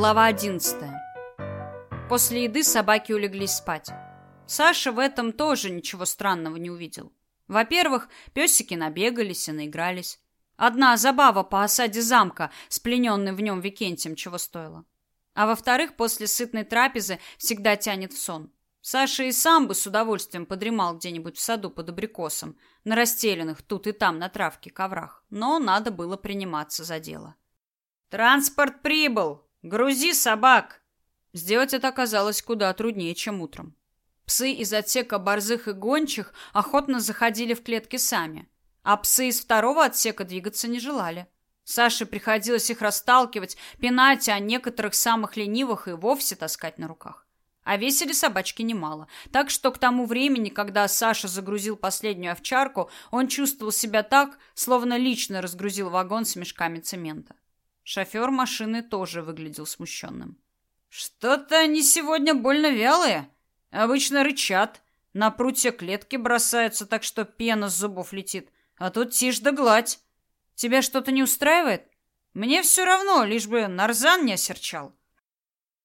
Глава 11. После еды собаки улеглись спать. Саша в этом тоже ничего странного не увидел. Во-первых, песики набегались и наигрались. Одна забава по осаде замка с плененным в нем Викентием чего стоила. А во-вторых, после сытной трапезы всегда тянет в сон. Саша и сам бы с удовольствием подремал где-нибудь в саду под абрикосом, на расстеленных тут и там на травке коврах, но надо было приниматься за дело. «Транспорт прибыл! Грузи собак!» Сделать это оказалось куда труднее, чем утром. Псы из отсека борзых и гончих охотно заходили в клетки сами, а псы из второго отсека двигаться не желали. Саше приходилось их расталкивать, пинать, а некоторых самых ленивых и вовсе таскать на руках. А весили собачки немало, так что к тому времени, когда Саша загрузил последнюю овчарку, он чувствовал себя так, словно лично разгрузил вагон с мешками цемента. Шофер машины тоже выглядел смущенным. «Что-то они сегодня больно вялые. Обычно рычат, на прутья клетки бросаются, так что пена с зубов летит. А тут тишь да гладь. Тебя что-то не устраивает? Мне все равно, лишь бы Нарзан не осерчал».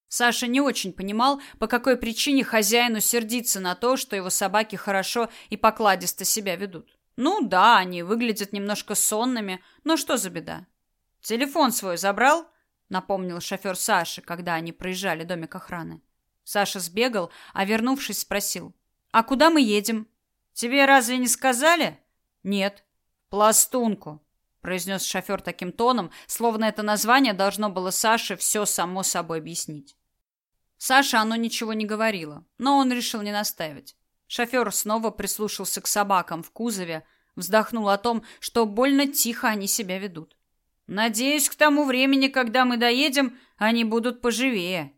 Саша не очень понимал, по какой причине хозяину сердиться на то, что его собаки хорошо и покладисто себя ведут. Ну да, они выглядят немножко сонными, но что за беда? Телефон свой забрал? Напомнил шофер Саши, когда они проезжали домик охраны. Саша сбегал, а вернувшись спросил: "А куда мы едем? Тебе разве не сказали?" "Нет. Пластунку", произнес шофер таким тоном, словно это название должно было Саше все само собой объяснить. Саше оно ничего не говорило, но он решил не настаивать. Шофер снова прислушался к собакам в кузове, вздохнул о том, что больно тихо они себя ведут. Надеюсь, к тому времени, когда мы доедем, они будут поживее.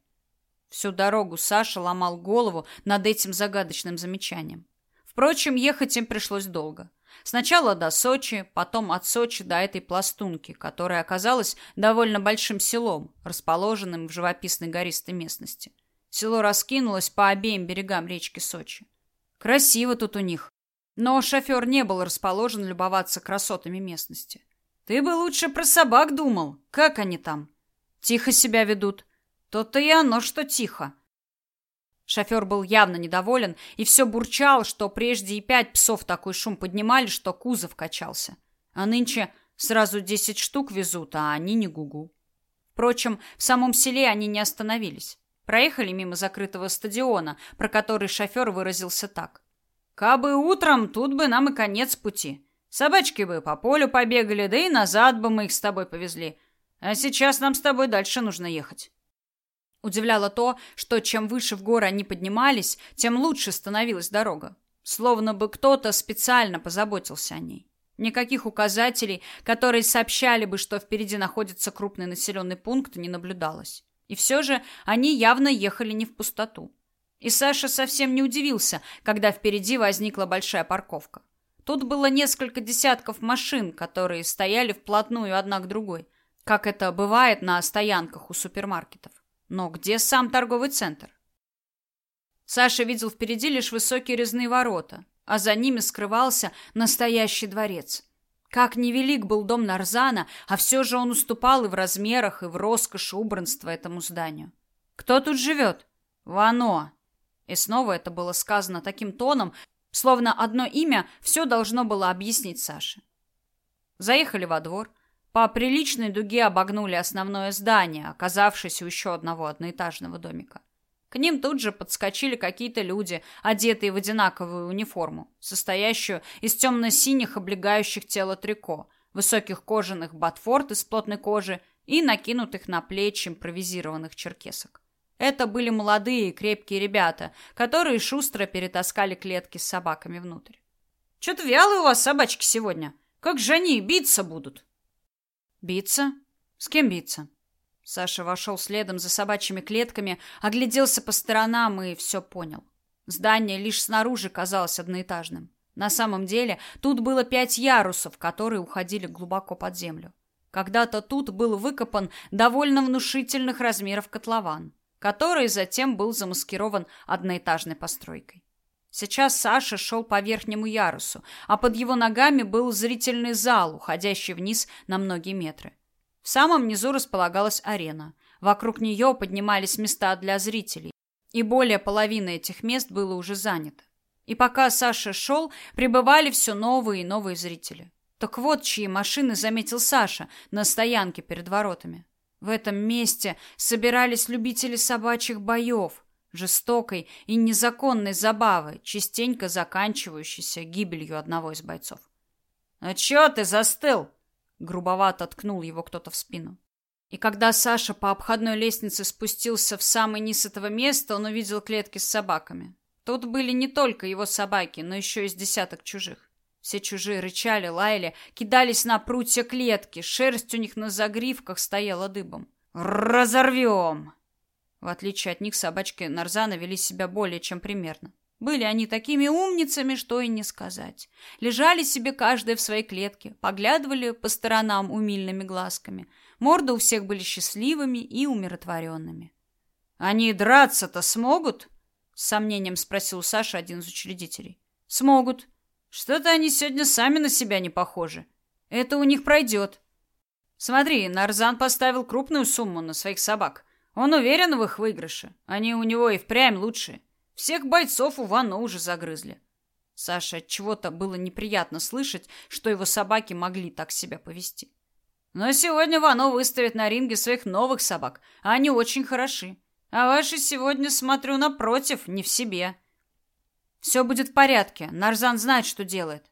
Всю дорогу Саша ломал голову над этим загадочным замечанием. Впрочем, ехать им пришлось долго. Сначала до Сочи, потом от Сочи до этой пластунки, которая оказалась довольно большим селом, расположенным в живописной гористой местности. Село раскинулось по обеим берегам речки Сочи. Красиво тут у них. Но шофер не был расположен любоваться красотами местности. Ты бы лучше про собак думал. Как они там? Тихо себя ведут. То-то и оно, что тихо. Шофер был явно недоволен и все бурчал, что прежде и пять псов такой шум поднимали, что кузов качался. А нынче сразу десять штук везут, а они не гугу. Впрочем, в самом селе они не остановились. Проехали мимо закрытого стадиона, про который шофер выразился так. «Кабы утром, тут бы нам и конец пути. Собачки бы по полю побегали, да и назад бы мы их с тобой повезли. А сейчас нам с тобой дальше нужно ехать». Удивляло то, что чем выше в горы они поднимались, тем лучше становилась дорога. Словно бы кто-то специально позаботился о ней. Никаких указателей, которые сообщали бы, что впереди находится крупный населенный пункт, не наблюдалось. И все же они явно ехали не в пустоту. И Саша совсем не удивился, когда впереди возникла большая парковка. Тут было несколько десятков машин, которые стояли вплотную одна к другой, как это бывает на стоянках у супермаркетов. Но где сам торговый центр? Саша видел впереди лишь высокие резные ворота, а за ними скрывался настоящий дворец. Как невелик был дом Нарзана, а все же он уступал и в размерах, и в роскоши убранства этому зданию. Кто тут живет? Вано. И снова это было сказано таким тоном, словно одно имя все должно было объяснить Саше. Заехали во двор, по приличной дуге обогнули основное здание, оказавшись у еще одного одноэтажного домика. К ним тут же подскочили какие-то люди, одетые в одинаковую униформу, состоящую из темно-синих облегающих тело трико, высоких кожаных ботфорт из плотной кожи и накинутых на плечи импровизированных черкесок. Это были молодые крепкие ребята, которые шустро перетаскали клетки с собаками внутрь. «Чё-то вялые у вас собачки сегодня. Как же они биться будут?» Биться? С кем биться? Саша вошел следом за собачьими клетками, огляделся по сторонам и все понял. Здание лишь снаружи казалось одноэтажным. На самом деле, тут было пять ярусов, которые уходили глубоко под землю. Когда-то тут был выкопан довольно внушительных размеров котлован, который затем был замаскирован одноэтажной постройкой. Сейчас Саша шел по верхнему ярусу, а под его ногами был зрительный зал, уходящий вниз на многие метры. В самом низу располагалась арена, Вокруг нее поднимались места для зрителей, и более половины этих мест было уже занято. И пока Саша шел, прибывали все новые и новые зрители. Так вот, чьи машины заметил Саша на стоянке перед воротами. В этом месте собирались любители собачьих боев, жестокой и незаконной забавы, частенько заканчивающейся гибелью одного из бойцов. «А чё ты застыл?» — грубовато ткнул его кто-то в спину. И когда Саша по обходной лестнице спустился в самый низ этого места, он увидел клетки с собаками. Тут были не только его собаки, но еще и с десяток чужих. Все чужие рычали, лаяли, кидались на прутья клетки, шерсть у них на загривках стояла дыбом. «Разорвем!» В отличие от них, собачки Нарзана вели себя более чем примерно. Были они такими умницами, что и не сказать. Лежали себе каждая в своей клетке, поглядывали по сторонам умильными глазками. Морды у всех были счастливыми и умиротворенными. «Они драться-то смогут?» — с сомнением спросил Саша, один из учредителей. «Смогут. Что-то они сегодня сами на себя не похожи. Это у них пройдет. Смотри, Нарзан поставил крупную сумму на своих собак. Он уверен в их выигрыше. Они у него и впрямь лучшие. Всех бойцов у Вано уже загрызли. Саше от чего-то было неприятно слышать, что его собаки могли так себя повести. Но сегодня Вано выставит на ринге своих новых собак, а они очень хороши. А ваши сегодня, смотрю, напротив, не в себе. Все будет в порядке. Нарзан знает, что делает.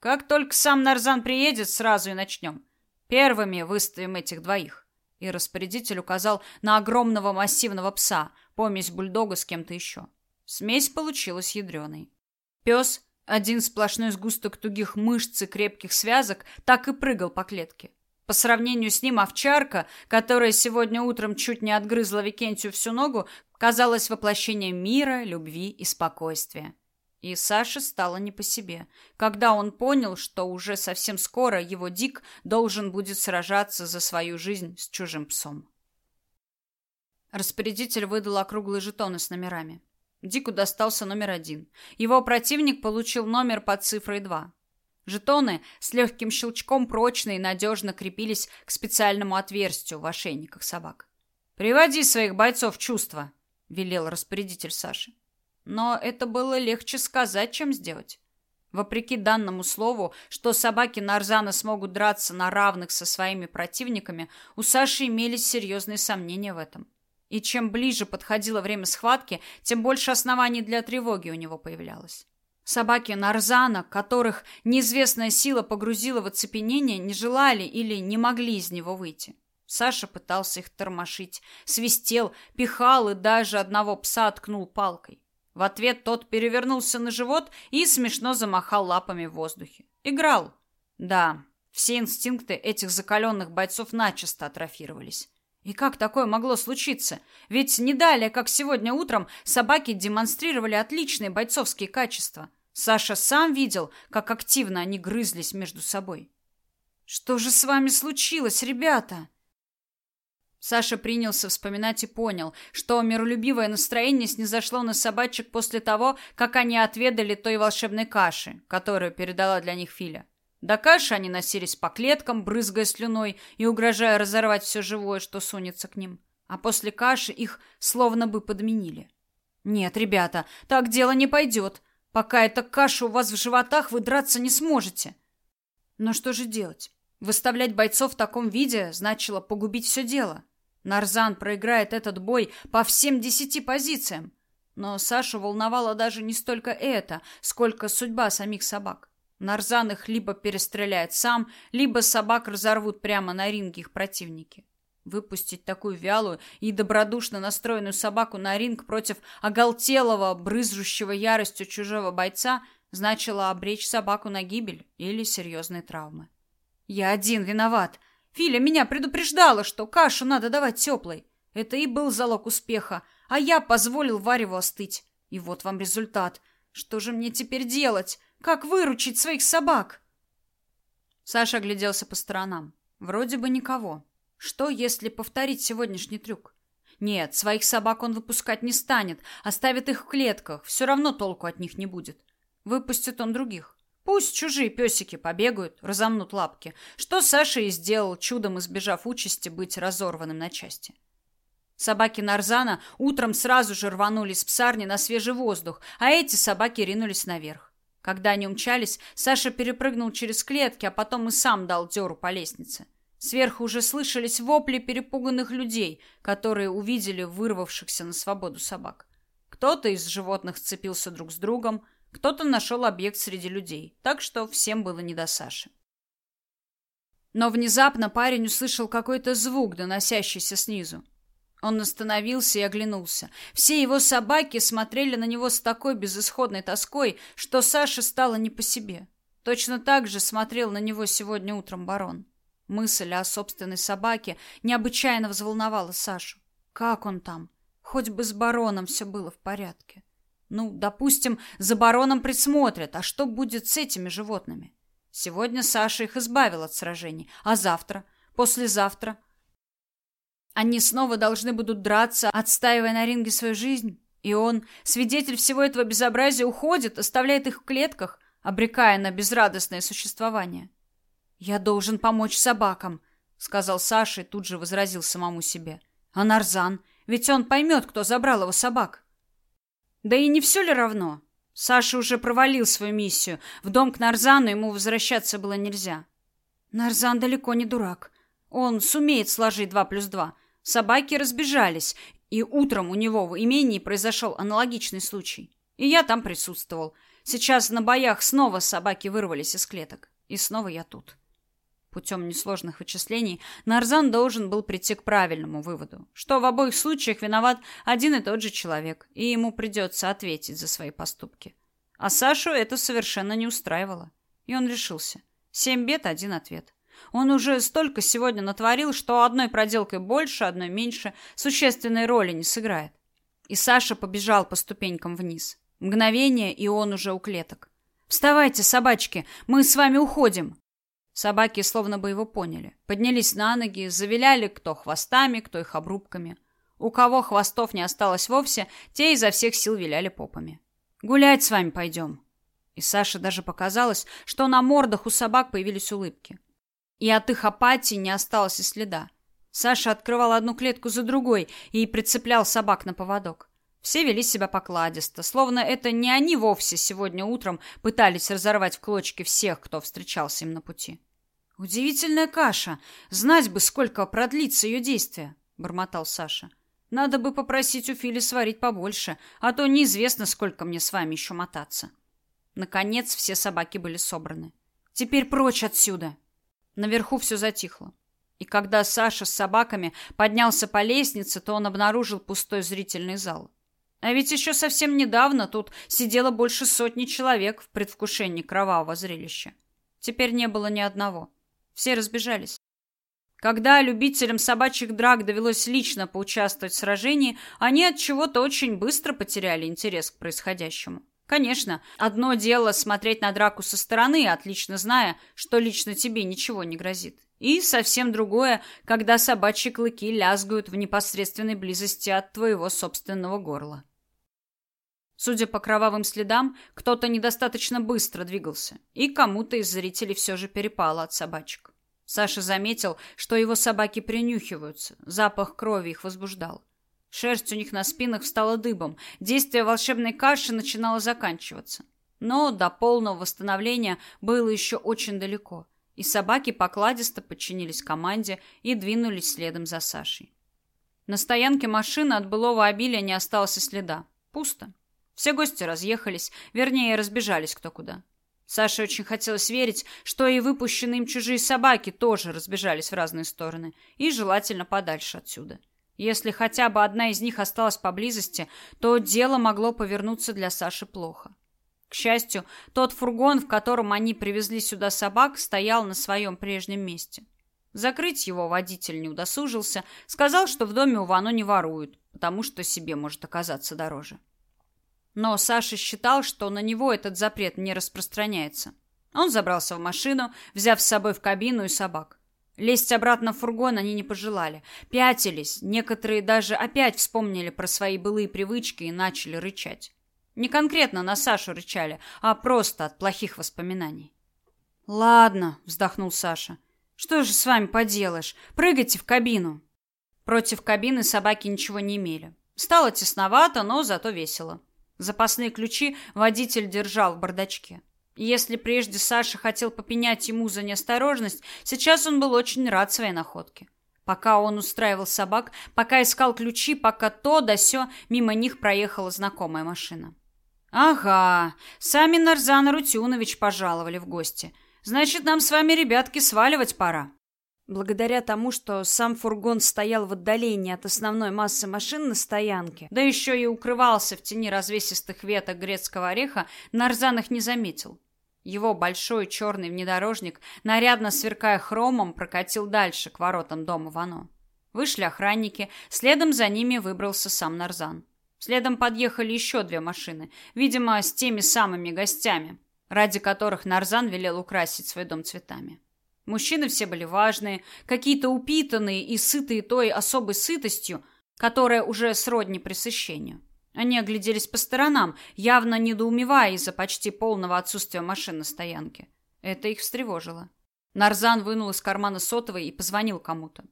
Как только сам Нарзан приедет, сразу и начнем. Первыми выставим этих двоих. И распорядитель указал на огромного массивного пса, помесь бульдога с кем-то еще. Смесь получилась ядреной. Пес, один сплошной сгусток тугих мышц и крепких связок, так и прыгал по клетке. По сравнению с ним овчарка, которая сегодня утром чуть не отгрызла Викентию всю ногу, казалась воплощением мира, любви и спокойствия. И Саше стало не по себе, когда он понял, что уже совсем скоро его Дик должен будет сражаться за свою жизнь с чужим псом. Распорядитель выдал округлые жетоны с номерами. Дику достался номер один. Его противник получил номер под цифрой два. Жетоны с легким щелчком прочно и надежно крепились к специальному отверстию в ошейниках собак. «Приводи своих бойцов в чувство», — велел распорядитель Саши. Но это было легче сказать, чем сделать. Вопреки данному слову, что собаки Нарзана смогут драться на равных со своими противниками, у Саши имелись серьезные сомнения в этом. И чем ближе подходило время схватки, тем больше оснований для тревоги у него появлялось. Собаки Нарзана, которых неизвестная сила погрузила в оцепенение, не желали или не могли из него выйти. Саша пытался их тормошить, свистел, пихал и даже одного пса ткнул палкой. В ответ тот перевернулся на живот и смешно замахал лапами в воздухе. Играл. Да, все инстинкты этих закаленных бойцов начисто атрофировались. И как такое могло случиться? Ведь не далее, как сегодня утром, собаки демонстрировали отличные бойцовские качества. Саша сам видел, как активно они грызлись между собой. Что же с вами случилось, ребята? Саша принялся вспоминать и понял, что миролюбивое настроение снизошло на собачек после того, как они отведали той волшебной каши, которую передала для них Филя. До каши они носились по клеткам, брызгая слюной и угрожая разорвать все живое, что сунется к ним. А после каши их словно бы подменили. «Нет, ребята, так дело не пойдет. Пока эта каша у вас в животах, вы драться не сможете». Но что же делать? Выставлять бойцов в таком виде значило погубить все дело. Нарзан проиграет этот бой по всем десяти позициям. Но Сашу волновало даже не столько это, сколько судьба самих собак. Нарзан их либо перестреляет сам, либо собак разорвут прямо на ринге их противники. Выпустить такую вялую и добродушно настроенную собаку на ринг против оголтелого, брызжущего яростью чужого бойца значило обречь собаку на гибель или серьезные травмы. Я один виноват. Филя меня предупреждала, что кашу надо давать теплой. Это и был залог успеха, а я позволил вареву остыть. И вот вам результат. Что же мне теперь делать? Как выручить своих собак? Саша огляделся по сторонам. Вроде бы никого. Что, если повторить сегодняшний трюк? Нет, своих собак он выпускать не станет, оставит их в клетках, все равно толку от них не будет. Выпустит он других. Пусть чужие песики побегают, разомнут лапки, что Саша и сделал, чудом избежав участи быть разорванным на части. Собаки Нарзана утром сразу же рванули с псарни на свежий воздух, а эти собаки ринулись наверх. Когда они умчались, Саша перепрыгнул через клетки, а потом и сам дал дёру по лестнице. Сверху уже слышались вопли перепуганных людей, которые увидели вырвавшихся на свободу собак. Кто-то из животных сцепился друг с другом, кто-то нашел объект среди людей, так что всем было не до Саши. Но внезапно парень услышал какой-то звук, доносящийся снизу. Он остановился и оглянулся. Все его собаки смотрели на него с такой безысходной тоской, что Саше стало не по себе. Точно так же смотрел на него сегодня утром барон. Мысль о собственной собаке необычайно взволновала Сашу. Как он там? Хоть бы с бароном все было в порядке. Ну, допустим, за бароном присмотрят, а что будет с этими животными? Сегодня Саша их избавил от сражений, а завтра, послезавтра они снова должны будут драться, отстаивая на ринге свою жизнь, и он, свидетель всего этого безобразия, уходит, оставляет их в клетках, обрекая на безрадостное существование. Я должен помочь собакам, сказал Саша и тут же возразил самому себе. А Нарзан, ведь он поймет, кто забрал его собак. Да и не все ли равно? Саша уже провалил свою миссию. В дом к Нарзану ему возвращаться было нельзя. Нарзан далеко не дурак. Он сумеет сложить два плюс два. Собаки разбежались, и утром у него в имении произошел аналогичный случай. И я там присутствовал. Сейчас на боях снова собаки вырвались из клеток. И снова я тут. Путем несложных вычислений Нарзан должен был прийти к правильному выводу, что в обоих случаях виноват один и тот же человек, и ему придется ответить за свои поступки. А Сашу это совершенно не устраивало. И он решился. Семь бед, один ответ. Он уже столько сегодня натворил, что одной проделкой больше, одной меньше существенной роли не сыграет. И Саша побежал по ступенькам вниз. Мгновение, и он уже у клеток. «Вставайте, собачки, мы с вами уходим!» Собаки словно бы его поняли. Поднялись на ноги, завиляли кто хвостами, кто их обрубками. У кого хвостов не осталось вовсе, те изо всех сил виляли попами. «Гулять с вами пойдем!» И Саше даже показалось, что на мордах у собак появились улыбки. И от их апатии не осталось и следа. Саша открывал одну клетку за другой и прицеплял собак на поводок. Все вели себя покладисто, словно это не они вовсе сегодня утром пытались разорвать в клочки всех, кто встречался им на пути. Удивительная каша. Знать бы, сколько продлится ее действие, бормотал Саша. Надо бы попросить у Фили сварить побольше, а то неизвестно, сколько мне с вами еще мотаться. Наконец все собаки были собраны. Теперь прочь отсюда, Наверху все затихло. И когда Саша с собаками поднялся по лестнице, то он обнаружил пустой зрительный зал. А ведь еще совсем недавно тут сидело больше сотни человек в предвкушении кровавого зрелища. Теперь не было ни одного. Все разбежались. Когда любителям собачьих драк довелось лично поучаствовать в сражении, они от чего-то очень быстро потеряли интерес к происходящему. Конечно, одно дело смотреть на драку со стороны, отлично зная, что лично тебе ничего не грозит. И совсем другое, когда собачьи клыки лязгают в непосредственной близости от твоего собственного горла. Судя по кровавым следам, кто-то недостаточно быстро двигался, и кому-то из зрителей все же перепало от собачек. Саша заметил, что его собаки принюхиваются, запах крови их возбуждал. Шерсть у них на спинах встала дыбом. Действие волшебной каши начинало заканчиваться. Но до полного восстановления было еще очень далеко. И собаки покладисто подчинились команде и двинулись следом за Сашей. На стоянке машины от былого обилия не осталось и следа. Пусто. Все гости разъехались, вернее, разбежались кто куда. Саше очень хотелось верить, что и выпущенные им чужие собаки тоже разбежались в разные стороны, и желательно подальше отсюда. Если хотя бы одна из них осталась поблизости, то дело могло повернуться для Саши плохо. К счастью, тот фургон, в котором они привезли сюда собак, стоял на своем прежнем месте. Закрыть его водитель не удосужился, сказал, что в доме у Вано не воруют, потому что себе может оказаться дороже. Но Саша считал, что на него этот запрет не распространяется. Он забрался в машину, взяв с собой в кабину и собак. Лезть обратно в фургон они не пожелали. Пятились, некоторые даже опять вспомнили про свои былые привычки и начали рычать. Не конкретно на Сашу рычали, а просто от плохих воспоминаний. «Ладно», — вздохнул Саша. «Что же с вами поделаешь? Прыгайте в кабину». Против кабины собаки ничего не имели. Стало тесновато, но зато весело. Запасные ключи водитель держал в бардачке. Если прежде Саша хотел попенять ему за неосторожность, сейчас он был очень рад своей находке. Пока он устраивал собак, пока искал ключи, пока то да сё, мимо них проехала знакомая машина. Ага, сами Нарзан Рутюнович пожаловали в гости. Значит, нам с вами, ребятки, сваливать пора. Благодаря тому, что сам фургон стоял в отдалении от основной массы машин на стоянке, да еще и укрывался в тени развесистых веток грецкого ореха, Нарзан их не заметил. Его большой черный внедорожник, нарядно сверкая хромом, прокатил дальше к воротам дома Вано. Вышли охранники, следом за ними выбрался сам Нарзан. Следом подъехали еще две машины, видимо, с теми самыми гостями, ради которых Нарзан велел украсить свой дом цветами. Мужчины все были важные, какие-то упитанные и сытые той особой сытостью, которая уже сродни пресыщению. Они огляделись по сторонам, явно недоумевая из-за почти полного отсутствия машин на стоянке. Это их встревожило. Нарзан вынул из кармана сотовый и позвонил кому-то.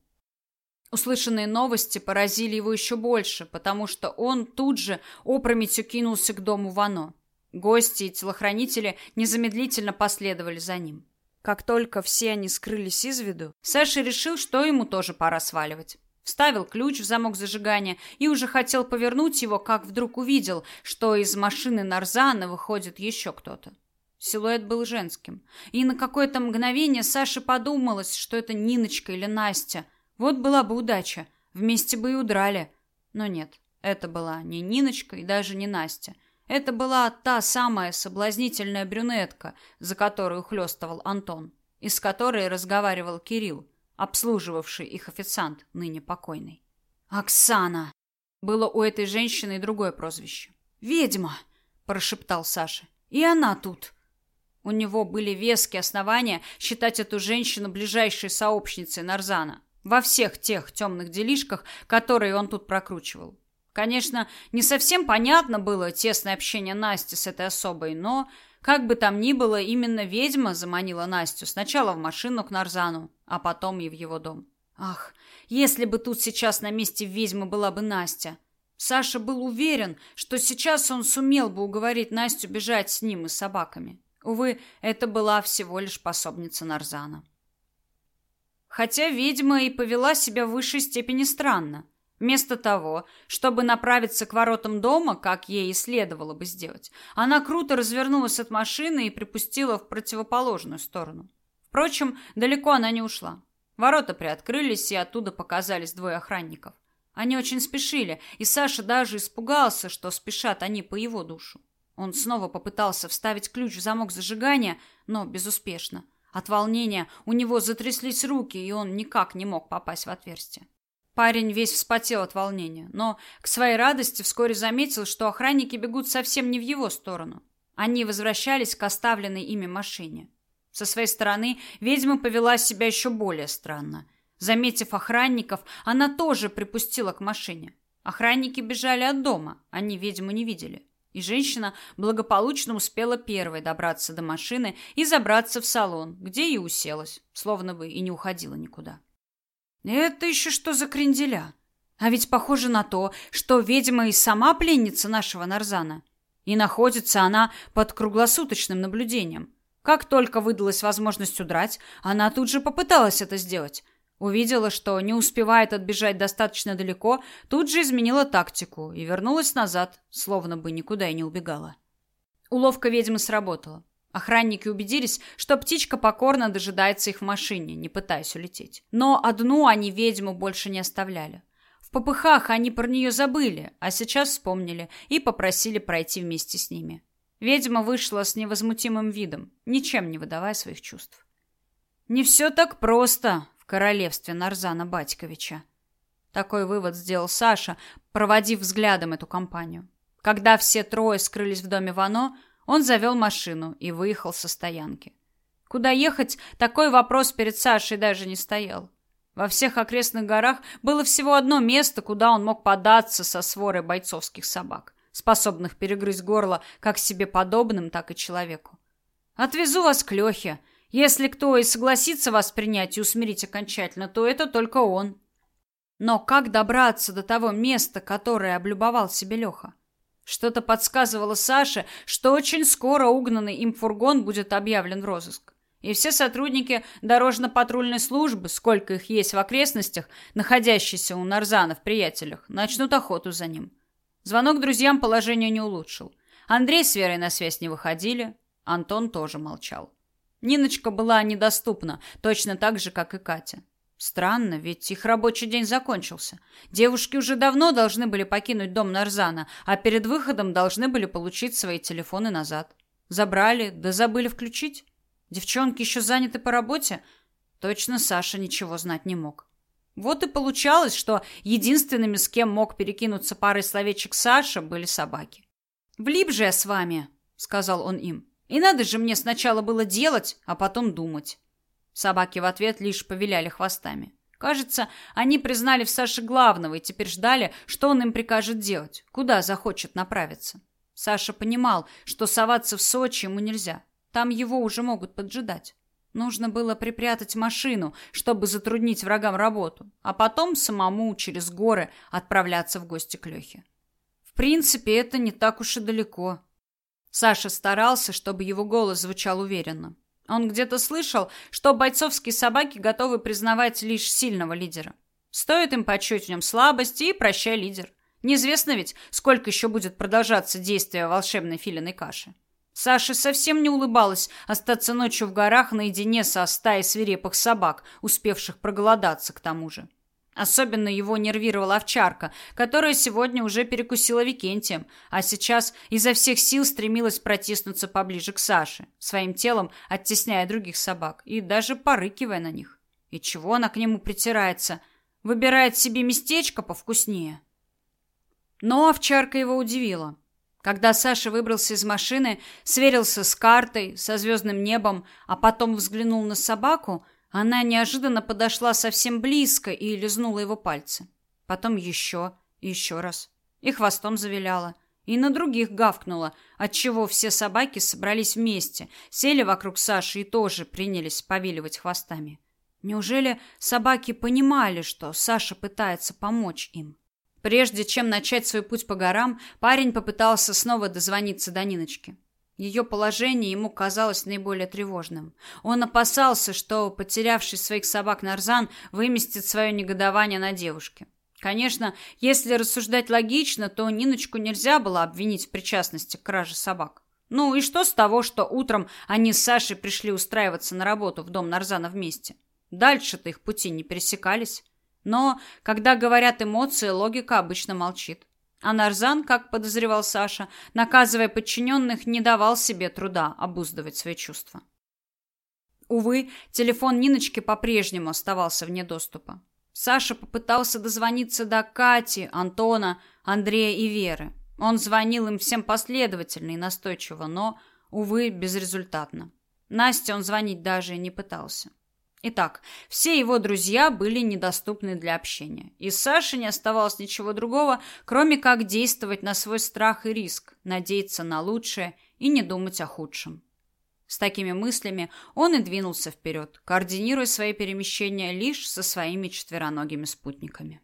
Услышанные новости поразили его еще больше, потому что он тут же опрометью кинулся к дому Вано. Гости и телохранители незамедлительно последовали за ним. Как только все они скрылись из виду, Саша решил, что ему тоже пора сваливать. Вставил ключ в замок зажигания и уже хотел повернуть его, как вдруг увидел, что из машины Нарзана выходит еще кто-то. Силуэт был женским, и на какое-то мгновение Саше подумалось, что это Ниночка или Настя. Вот была бы удача, вместе бы и удрали. Но нет, это была не Ниночка и даже не Настя. Это была та самая соблазнительная брюнетка, за которую хлестывал Антон, и с которой разговаривал Кирилл, обслуживавший их официант, ныне покойный. «Оксана!» Было у этой женщины и другое прозвище. «Ведьма!» – прошептал Саша. «И она тут!» У него были веские основания считать эту женщину ближайшей сообщницей Нарзана во всех тех темных делишках, которые он тут прокручивал. Конечно, не совсем понятно было тесное общение Насти с этой особой, но, как бы там ни было, именно ведьма заманила Настю сначала в машину к Нарзану, а потом и в его дом. Ах, если бы тут сейчас на месте ведьмы была бы Настя. Саша был уверен, что сейчас он сумел бы уговорить Настю бежать с ним и с собаками. Увы, это была всего лишь пособница Нарзана. Хотя ведьма и повела себя в высшей степени странно. Вместо того, чтобы направиться к воротам дома, как ей и следовало бы сделать, она круто развернулась от машины и припустила в противоположную сторону. Впрочем, далеко она не ушла. Ворота приоткрылись, и оттуда показались двое охранников. Они очень спешили, и Саша даже испугался, что спешат они по его душу. Он снова попытался вставить ключ в замок зажигания, но безуспешно. От волнения у него затряслись руки, и он никак не мог попасть в отверстие. Парень весь вспотел от волнения, но к своей радости вскоре заметил, что охранники бегут совсем не в его сторону. Они возвращались к оставленной ими машине. Со своей стороны ведьма повела себя еще более странно. Заметив охранников, она тоже припустила к машине. Охранники бежали от дома, они ведьму не видели. И женщина благополучно успела первой добраться до машины и забраться в салон, где и уселась, словно бы и не уходила никуда. Это еще что за кренделя? А ведь похоже на то, что ведьма и сама пленница нашего Нарзана. И находится она под круглосуточным наблюдением. Как только выдалась возможность удрать, она тут же попыталась это сделать. Увидела, что не успевает отбежать достаточно далеко, тут же изменила тактику и вернулась назад, словно бы никуда и не убегала. Уловка ведьмы сработала. Охранники убедились, что птичка покорно дожидается их в машине, не пытаясь улететь. Но одну они ведьму больше не оставляли. В попыхах они про нее забыли, а сейчас вспомнили и попросили пройти вместе с ними. Ведьма вышла с невозмутимым видом, ничем не выдавая своих чувств. Не все так просто в королевстве Нарзана Батьковича. Такой вывод сделал Саша, проводив взглядом эту компанию. Когда все трое скрылись в доме Вано, он завел машину и выехал со стоянки. Куда ехать, такой вопрос перед Сашей даже не стоял. Во всех окрестных горах было всего одно место, куда он мог податься со сворой бойцовских собак, способных перегрызть горло как себе подобным, так и человеку. «Отвезу вас к Лехе. Если кто и согласится вас принять и усмирить окончательно, то это только он», Но как добраться до того места, которое облюбовал себе Леха? Что-то подсказывало Саше, что очень скоро угнанный им фургон будет объявлен в розыск. И все сотрудники дорожно-патрульной службы, сколько их есть в окрестностях, находящиеся у Нарзана в приятелях, начнут охоту за ним. Звонок друзьям положение не улучшил. Андрей с Верой на связь не выходили, Антон тоже молчал. Ниночка была недоступна, точно так же, как и Катя. Странно, ведь их рабочий день закончился. Девушки уже давно должны были покинуть дом Нарзана, а перед выходом должны были получить свои телефоны назад. Забрали, да забыли включить. Девчонки еще заняты по работе. Точно Саша ничего знать не мог. Вот и получалось, что единственными, с кем мог перекинуться парой словечек Саша, были собаки. «Влип же я с вами», — сказал он им. «И надо же мне сначала было делать, а потом думать». Собаки в ответ лишь повиляли хвостами. Кажется, они признали в Саше главного и теперь ждали, что он им прикажет делать, куда захочет направиться. Саша понимал, что соваться в Сочи ему нельзя. Там его уже могут поджидать. Нужно было припрятать машину, чтобы затруднить врагам работу, а потом самому через горы отправляться в гости к Лехе. В принципе, это не так уж и далеко. Саша старался, чтобы его голос звучал уверенно. Он где-то слышал, что бойцовские собаки готовы признавать лишь сильного лидера. Стоит им почуять в нем слабость и прощай лидер. Неизвестно ведь, сколько еще будет продолжаться действие волшебной филиной каши. Саше совсем не улыбалось остаться ночью в горах наедине со стаей свирепых собак, успевших проголодаться к тому же. Особенно его нервировала овчарка, которая сегодня уже перекусила Викентием, а сейчас изо всех сил стремилась протиснуться поближе к Саше, своим телом оттесняя других собак и даже порыкивая на них. И чего она к нему притирается? Выбирает себе местечко повкуснее. Но овчарка его удивила. Когда Саша выбрался из машины, сверился с картой, со звездным небом, а потом взглянул на собаку – она неожиданно подошла совсем близко и лизнула его пальцы. Потом еще еще раз. И хвостом завиляла. И на других гавкнула, отчего все собаки собрались вместе, сели вокруг Саши и тоже принялись повиливать хвостами. Неужели собаки понимали, что Саша пытается помочь им? Прежде чем начать свой путь по горам, парень попытался снова дозвониться до Ниночки. Ее положение ему казалось наиболее тревожным. Он опасался, что, потерявший своих собак Нарзан, выместит свое негодование на девушке. Конечно, если рассуждать логично, то Ниночку нельзя было обвинить в причастности к краже собак. Ну и что с того, что утром они с Сашей пришли устраиваться на работу в дом Нарзана вместе? Дальше-то их пути не пересекались. Но, когда говорят эмоции, логика обычно молчит. А Нарзан, как подозревал Саша, наказывая подчиненных, не давал себе труда обуздывать свои чувства. Увы, телефон Ниночки по-прежнему оставался вне доступа. Саша попытался дозвониться до Кати, Антона, Андрея и Веры. Он звонил им всем последовательно и настойчиво, но, увы, безрезультатно. Насте он звонить даже не пытался. Итак, все его друзья были недоступны для общения, и Саше не оставалось ничего другого, кроме как действовать на свой страх и риск, надеяться на лучшее и не думать о худшем. С такими мыслями он и двинулся вперед, координируя свои перемещения лишь со своими четвероногими спутниками.